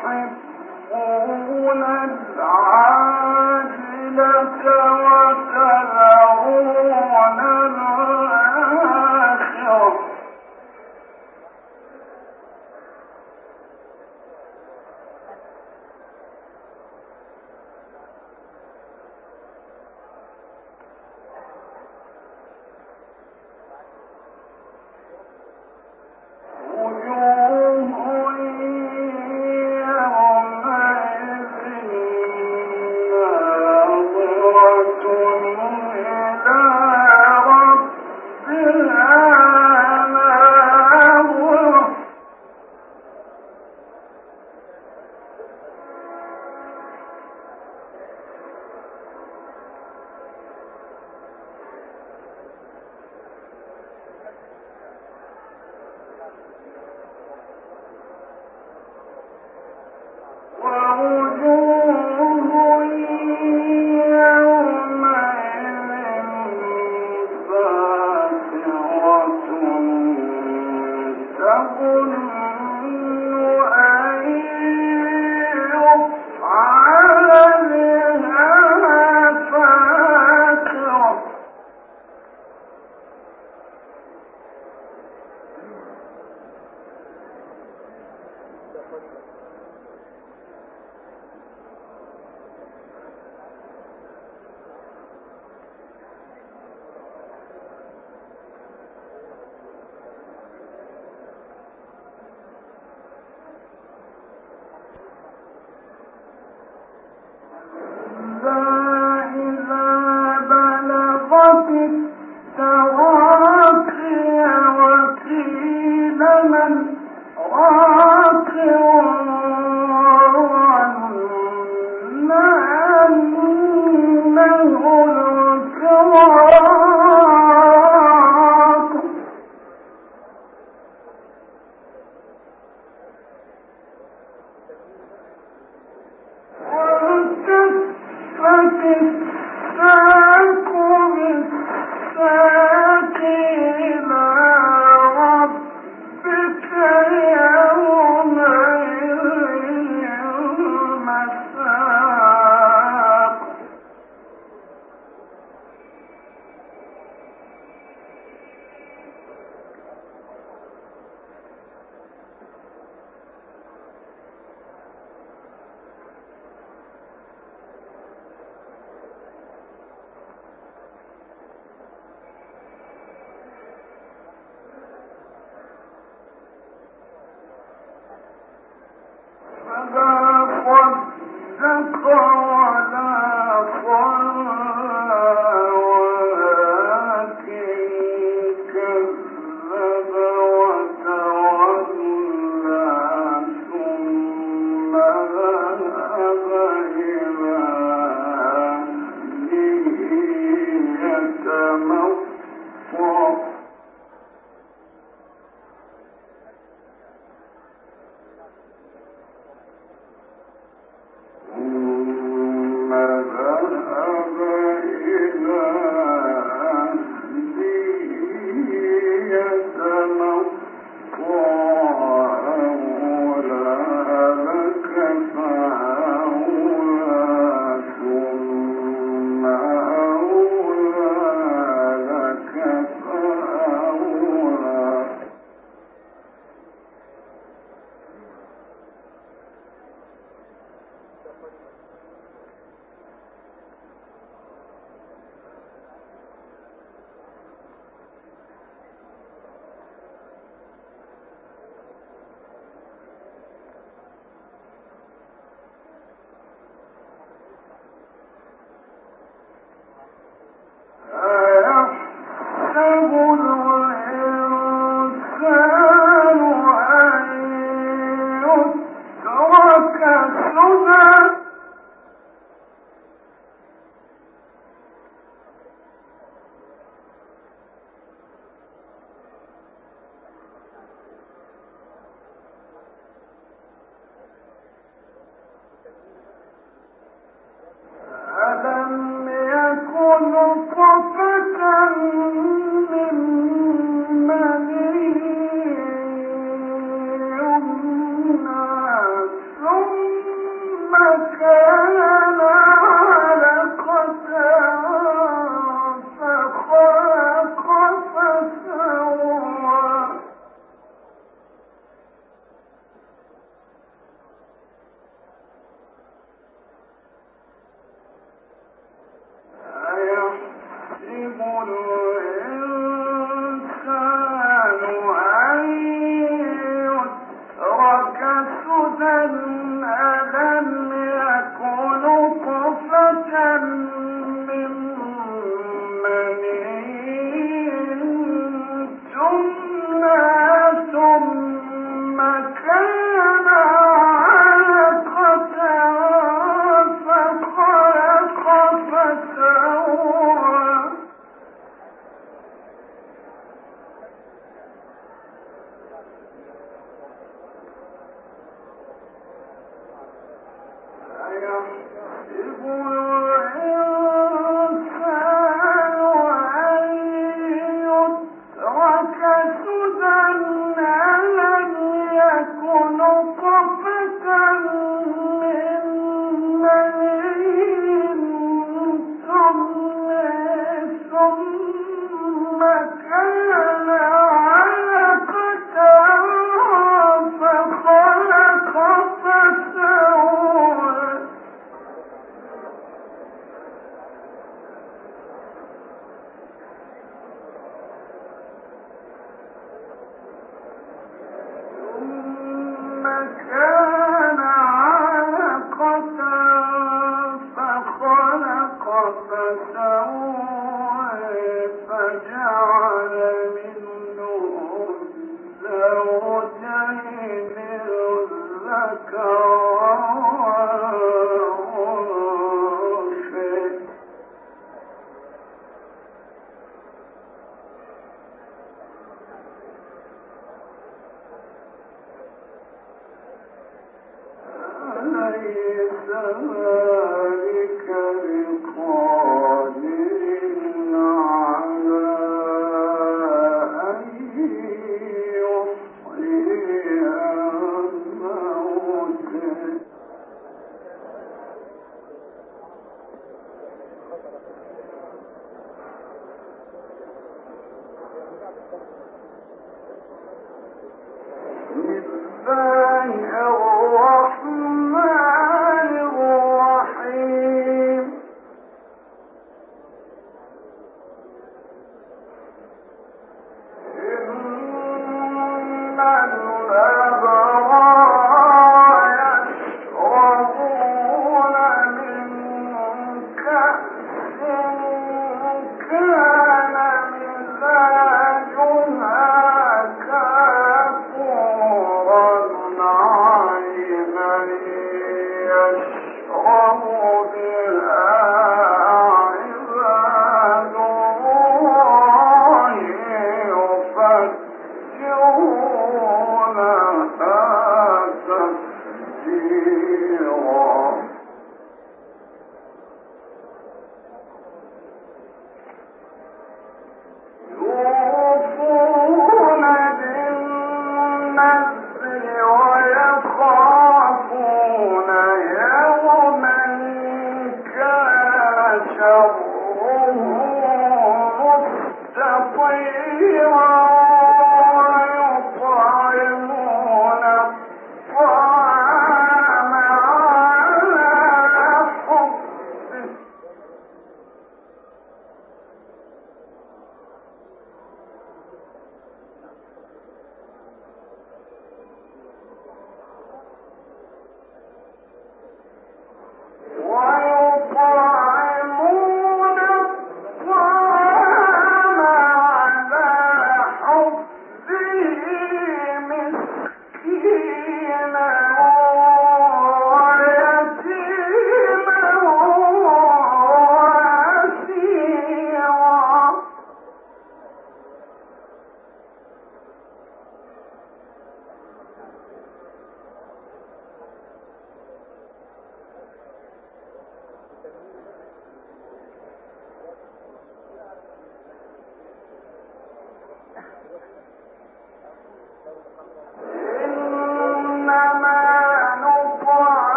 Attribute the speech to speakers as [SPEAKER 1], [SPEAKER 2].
[SPEAKER 1] I